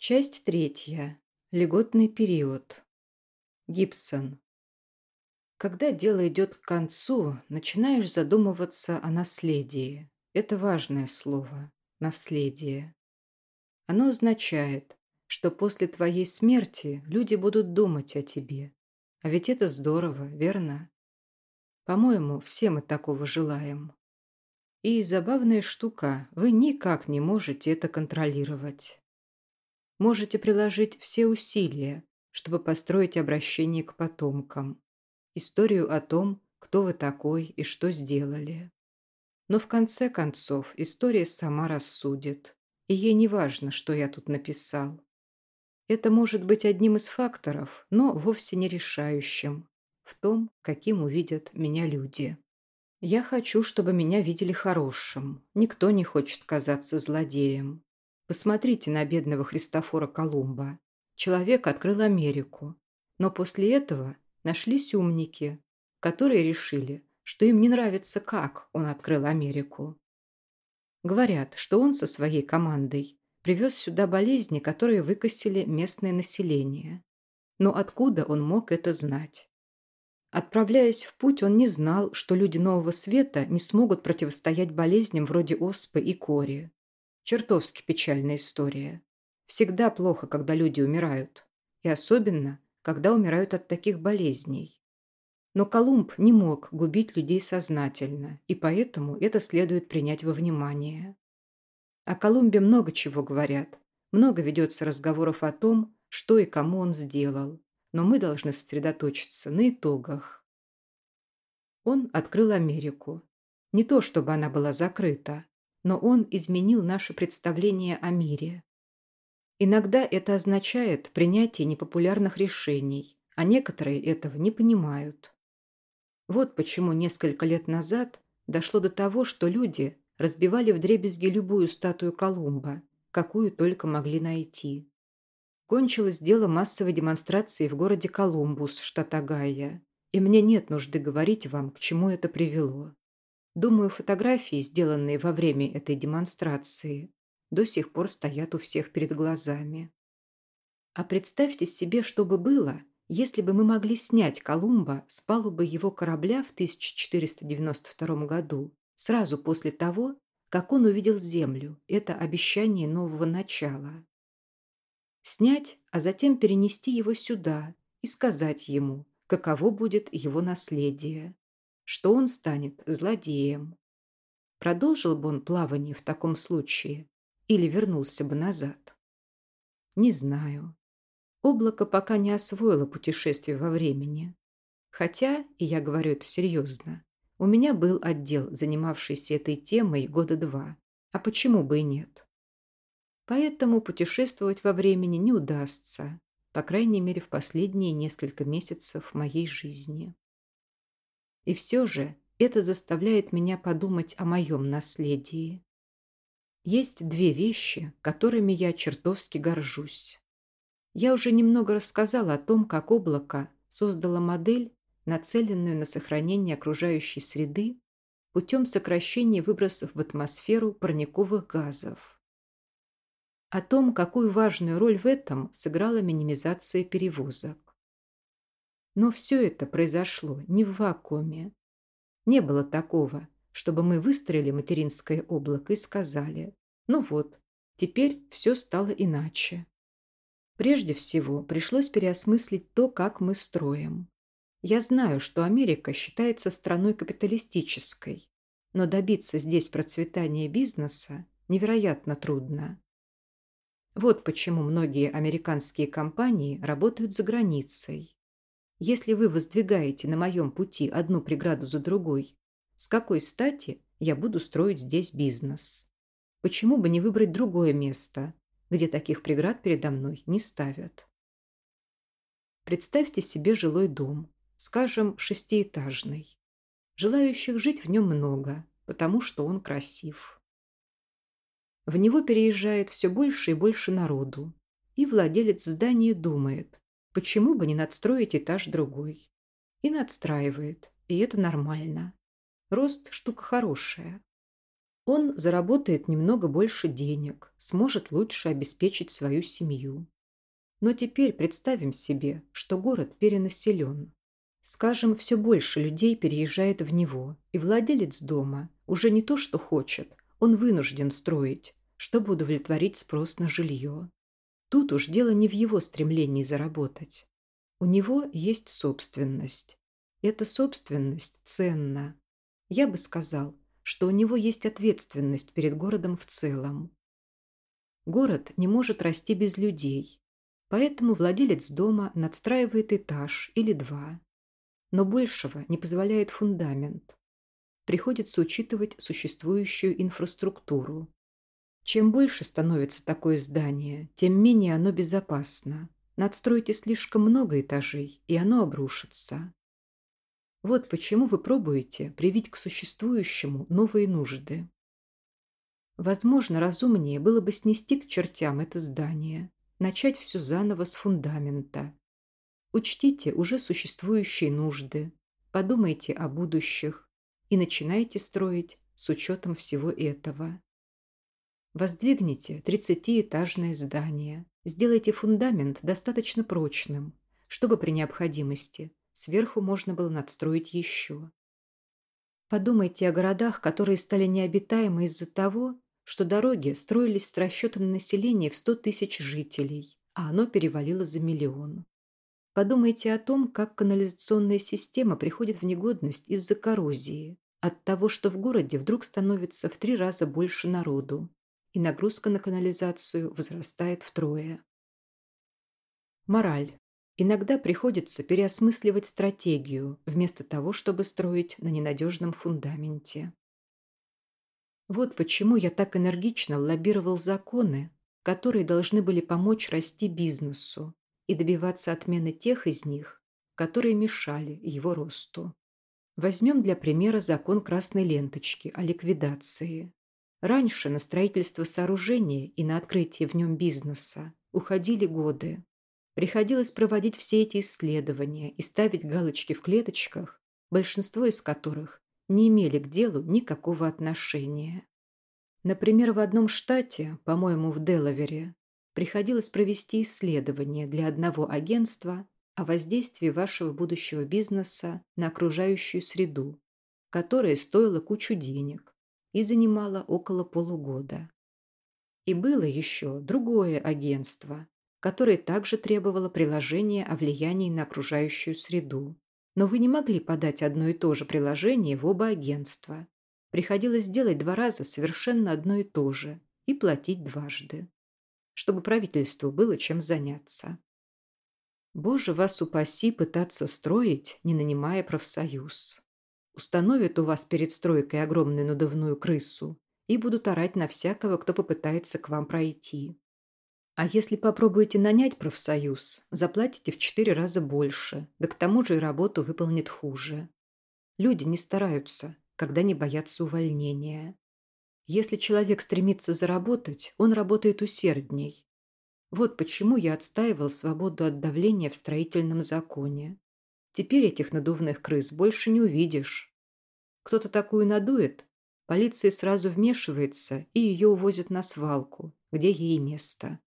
Часть третья. Льготный период. Гибсон. Когда дело идет к концу, начинаешь задумываться о наследии. Это важное слово – наследие. Оно означает, что после твоей смерти люди будут думать о тебе. А ведь это здорово, верно? По-моему, все мы такого желаем. И забавная штука, вы никак не можете это контролировать. Можете приложить все усилия, чтобы построить обращение к потомкам, историю о том, кто вы такой и что сделали. Но в конце концов история сама рассудит, и ей не важно, что я тут написал. Это может быть одним из факторов, но вовсе не решающим в том, каким увидят меня люди. Я хочу, чтобы меня видели хорошим. Никто не хочет казаться злодеем. Посмотрите на бедного Христофора Колумба. Человек открыл Америку. Но после этого нашлись умники, которые решили, что им не нравится, как он открыл Америку. Говорят, что он со своей командой привез сюда болезни, которые выкосили местное население. Но откуда он мог это знать? Отправляясь в путь, он не знал, что люди Нового Света не смогут противостоять болезням вроде оспы и кори. Чертовски печальная история. Всегда плохо, когда люди умирают. И особенно, когда умирают от таких болезней. Но Колумб не мог губить людей сознательно, и поэтому это следует принять во внимание. О Колумбе много чего говорят. Много ведется разговоров о том, что и кому он сделал но мы должны сосредоточиться на итогах. Он открыл Америку. Не то, чтобы она была закрыта, но он изменил наше представление о мире. Иногда это означает принятие непопулярных решений, а некоторые этого не понимают. Вот почему несколько лет назад дошло до того, что люди разбивали вдребезги любую статую Колумба, какую только могли найти. Кончилось дело массовой демонстрации в городе Колумбус, штат Огайо, и мне нет нужды говорить вам, к чему это привело. Думаю, фотографии, сделанные во время этой демонстрации, до сих пор стоят у всех перед глазами. А представьте себе, что бы было, если бы мы могли снять Колумба с палубы его корабля в 1492 году, сразу после того, как он увидел Землю, это обещание нового начала. Снять, а затем перенести его сюда и сказать ему, каково будет его наследие, что он станет злодеем. Продолжил бы он плавание в таком случае или вернулся бы назад? Не знаю. Облако пока не освоило путешествие во времени. Хотя, и я говорю это серьезно, у меня был отдел, занимавшийся этой темой года два. А почему бы и нет? Поэтому путешествовать во времени не удастся, по крайней мере в последние несколько месяцев моей жизни. И все же это заставляет меня подумать о моем наследии. Есть две вещи, которыми я чертовски горжусь. Я уже немного рассказала о том, как облако создало модель, нацеленную на сохранение окружающей среды путем сокращения выбросов в атмосферу парниковых газов о том, какую важную роль в этом сыграла минимизация перевозок. Но все это произошло не в вакууме. Не было такого, чтобы мы выстроили материнское облако и сказали «Ну вот, теперь все стало иначе». Прежде всего, пришлось переосмыслить то, как мы строим. Я знаю, что Америка считается страной капиталистической, но добиться здесь процветания бизнеса невероятно трудно. Вот почему многие американские компании работают за границей. Если вы воздвигаете на моем пути одну преграду за другой, с какой стати я буду строить здесь бизнес? Почему бы не выбрать другое место, где таких преград передо мной не ставят? Представьте себе жилой дом, скажем, шестиэтажный. Желающих жить в нем много, потому что он красив. В него переезжает все больше и больше народу. И владелец здания думает, почему бы не надстроить этаж другой. И надстраивает, и это нормально. Рост – штука хорошая. Он заработает немного больше денег, сможет лучше обеспечить свою семью. Но теперь представим себе, что город перенаселен. Скажем, все больше людей переезжает в него, и владелец дома уже не то, что хочет, он вынужден строить, чтобы удовлетворить спрос на жилье. Тут уж дело не в его стремлении заработать. У него есть собственность. Эта собственность ценна. Я бы сказал, что у него есть ответственность перед городом в целом. Город не может расти без людей, поэтому владелец дома надстраивает этаж или два. Но большего не позволяет фундамент. Приходится учитывать существующую инфраструктуру. Чем больше становится такое здание, тем менее оно безопасно. Надстройте слишком много этажей, и оно обрушится. Вот почему вы пробуете привить к существующему новые нужды. Возможно, разумнее было бы снести к чертям это здание, начать все заново с фундамента. Учтите уже существующие нужды, подумайте о будущих и начинайте строить с учетом всего этого. Воздвигните 30-этажное здание, сделайте фундамент достаточно прочным, чтобы при необходимости Сверху можно было надстроить еще. Подумайте о городах, которые стали необитаемы из-за того, что дороги строились с расчетом на население в 100 тысяч жителей, а оно перевалило за миллион. Подумайте о том, как канализационная система приходит в негодность из-за коррозии, от того, что в городе вдруг становится в три раза больше народу, и нагрузка на канализацию возрастает втрое. Мораль. Иногда приходится переосмысливать стратегию, вместо того, чтобы строить на ненадежном фундаменте. Вот почему я так энергично лоббировал законы, которые должны были помочь расти бизнесу и добиваться отмены тех из них, которые мешали его росту. Возьмем для примера закон красной ленточки о ликвидации. Раньше на строительство сооружения и на открытие в нем бизнеса уходили годы. Приходилось проводить все эти исследования и ставить галочки в клеточках, большинство из которых не имели к делу никакого отношения. Например, в одном штате, по-моему, в Делавере, приходилось провести исследование для одного агентства о воздействии вашего будущего бизнеса на окружающую среду, которое стоило кучу денег и занимало около полугода. И было еще другое агентство, которое также требовало приложения о влиянии на окружающую среду. Но вы не могли подать одно и то же приложение в оба агентства. Приходилось делать два раза совершенно одно и то же и платить дважды, чтобы правительству было чем заняться. Боже вас упаси пытаться строить, не нанимая профсоюз. Установят у вас перед стройкой огромную надувную крысу и будут орать на всякого, кто попытается к вам пройти. А если попробуете нанять профсоюз, заплатите в четыре раза больше, да к тому же и работу выполнит хуже. Люди не стараются, когда не боятся увольнения. Если человек стремится заработать, он работает усердней. Вот почему я отстаивал свободу от давления в строительном законе. Теперь этих надувных крыс больше не увидишь. Кто-то такую надует, полиция сразу вмешивается и ее увозят на свалку, где ей место.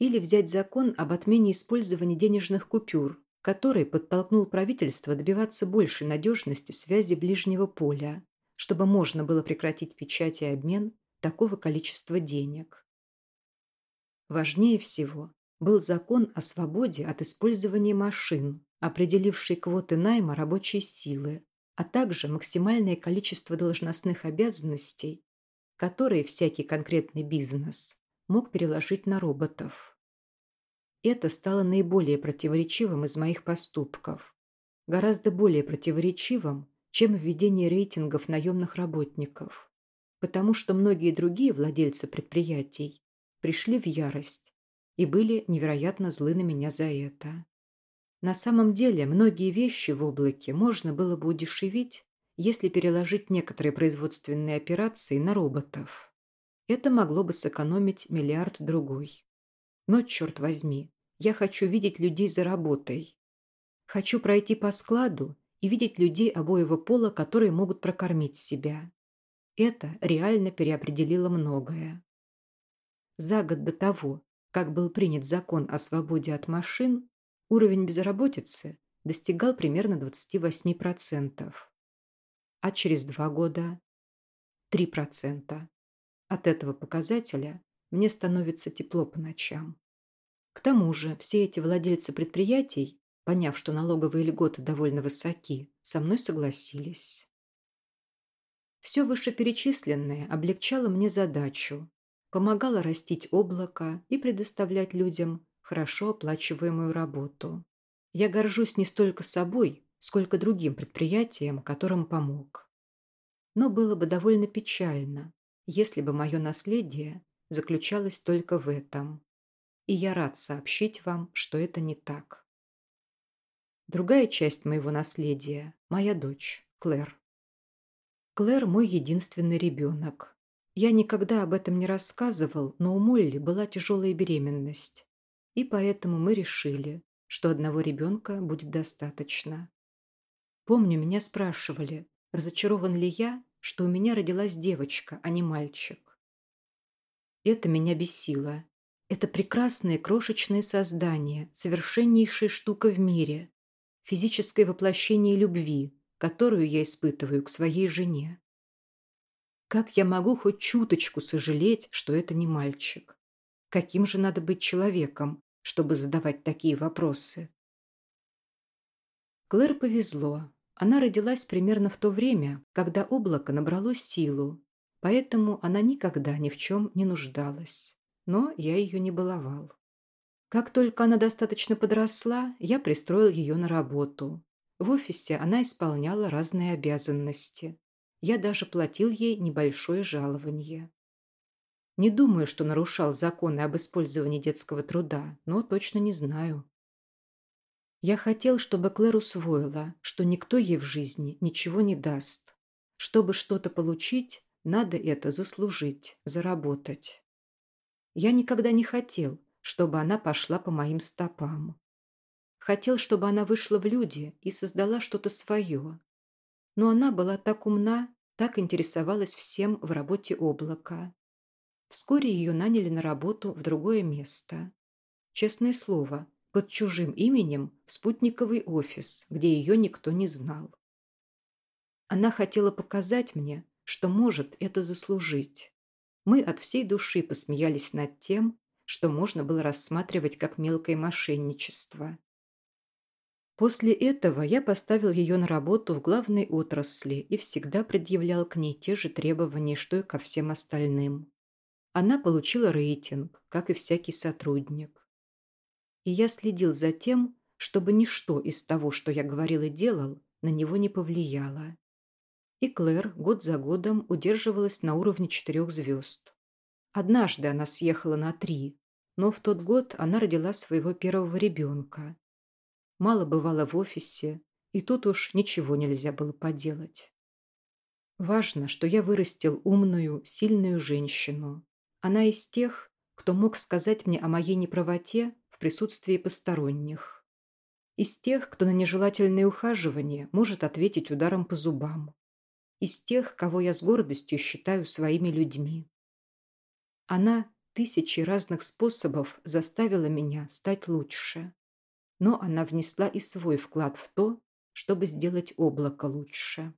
Или взять закон об отмене использования денежных купюр, который подтолкнул правительство добиваться большей надежности связи ближнего поля, чтобы можно было прекратить печать и обмен такого количества денег. Важнее всего был закон о свободе от использования машин, определивший квоты найма рабочей силы, а также максимальное количество должностных обязанностей, которые всякий конкретный бизнес мог переложить на роботов. Это стало наиболее противоречивым из моих поступков. Гораздо более противоречивым, чем введение рейтингов наемных работников. Потому что многие другие владельцы предприятий пришли в ярость и были невероятно злы на меня за это. На самом деле, многие вещи в облаке можно было бы удешевить, если переложить некоторые производственные операции на роботов. Это могло бы сэкономить миллиард другой. Но, черт возьми, я хочу видеть людей за работой. Хочу пройти по складу и видеть людей обоего пола, которые могут прокормить себя. Это реально переопределило многое. За год до того, как был принят закон о свободе от машин, уровень безработицы достигал примерно 28%, а через два года – 3%. От этого показателя мне становится тепло по ночам. К тому же все эти владельцы предприятий, поняв, что налоговые льготы довольно высоки, со мной согласились. Все вышеперечисленное облегчало мне задачу, помогало растить облако и предоставлять людям хорошо оплачиваемую работу. Я горжусь не столько собой, сколько другим предприятиям, которым помог. Но было бы довольно печально, если бы мое наследие заключалось только в этом. И я рад сообщить вам, что это не так. Другая часть моего наследия – моя дочь, Клэр. Клэр – мой единственный ребенок. Я никогда об этом не рассказывал, но у Молли была тяжелая беременность. И поэтому мы решили, что одного ребенка будет достаточно. Помню, меня спрашивали, разочарован ли я, что у меня родилась девочка, а не мальчик. Это меня бесило. Это прекрасное крошечное создание, совершеннейшая штука в мире, физическое воплощение любви, которую я испытываю к своей жене. Как я могу хоть чуточку сожалеть, что это не мальчик? Каким же надо быть человеком, чтобы задавать такие вопросы. Клэр повезло. Она родилась примерно в то время, когда облако набрало силу, поэтому она никогда ни в чем не нуждалась. Но я ее не баловал. Как только она достаточно подросла, я пристроил ее на работу. В офисе она исполняла разные обязанности. Я даже платил ей небольшое жалование. Не думаю, что нарушал законы об использовании детского труда, но точно не знаю. Я хотел, чтобы Клэр усвоила, что никто ей в жизни ничего не даст. Чтобы что-то получить, надо это заслужить, заработать. Я никогда не хотел, чтобы она пошла по моим стопам. Хотел, чтобы она вышла в люди и создала что-то свое. Но она была так умна, так интересовалась всем в работе облака. Вскоре ее наняли на работу в другое место. Честное слово, под чужим именем в спутниковый офис, где ее никто не знал. Она хотела показать мне, что может это заслужить. Мы от всей души посмеялись над тем, что можно было рассматривать как мелкое мошенничество. После этого я поставил ее на работу в главной отрасли и всегда предъявлял к ней те же требования, что и ко всем остальным. Она получила рейтинг, как и всякий сотрудник. И я следил за тем, чтобы ничто из того, что я говорил и делал, на него не повлияло. И Клэр год за годом удерживалась на уровне четырех звезд. Однажды она съехала на три, но в тот год она родила своего первого ребенка. Мало бывало в офисе, и тут уж ничего нельзя было поделать. Важно, что я вырастил умную, сильную женщину, она из тех, кто мог сказать мне о моей неправоте в присутствии посторонних. Из тех, кто на нежелательные ухаживания может ответить ударом по зубам. Из тех, кого я с гордостью считаю своими людьми. Она тысячи разных способов заставила меня стать лучше. Но она внесла и свой вклад в то, чтобы сделать облако лучше.